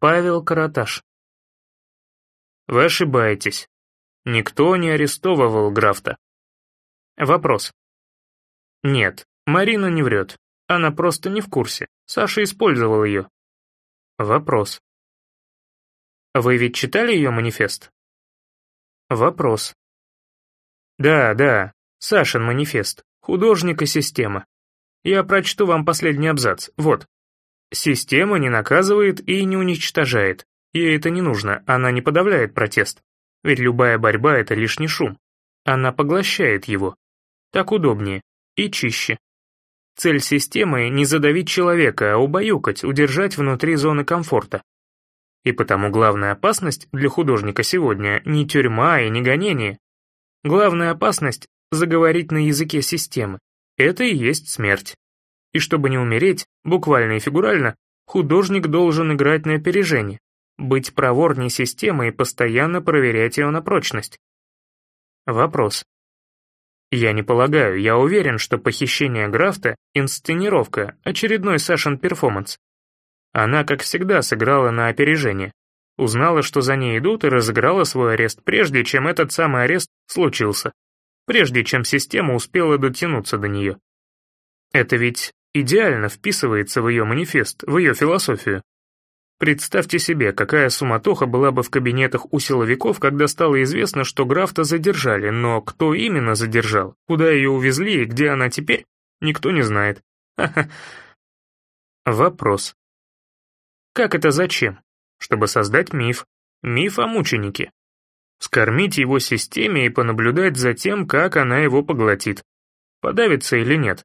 Павел Караташ. Вы ошибаетесь. Никто не арестовывал Графта. Вопрос. Нет, Марина не врет. Она просто не в курсе. Саша использовал ее. Вопрос. Вы ведь читали ее манифест? Вопрос. Да, да, Сашин манифест. Художник и система. Я прочту вам последний абзац. Вот. Система не наказывает и не уничтожает. Ей это не нужно, она не подавляет протест. Ведь любая борьба — это лишний шум. Она поглощает его. Так удобнее и чище. Цель системы — не задавить человека, а убаюкать, удержать внутри зоны комфорта. И потому главная опасность для художника сегодня не тюрьма и не гонение. Главная опасность — заговорить на языке системы. Это и есть смерть. И чтобы не умереть, буквально и фигурально, художник должен играть на опережение, быть проворней системы и постоянно проверять ее на прочность. Вопрос. Я не полагаю, я уверен, что похищение Графта — инсценировка, очередной Сашин перформанс. Она, как всегда, сыграла на опережение. Узнала, что за ней идут, и разыграла свой арест, прежде чем этот самый арест случился. Прежде чем система успела дотянуться до нее. Это ведь идеально вписывается в ее манифест, в ее философию. Представьте себе, какая суматоха была бы в кабинетах у силовиков, когда стало известно, что Графта задержали, но кто именно задержал, куда ее увезли и где она теперь, никто не знает. Ха-ха. Вопрос. Как это зачем? Чтобы создать миф. Миф о мученике. Скормить его системе и понаблюдать за тем, как она его поглотит. Подавится или нет.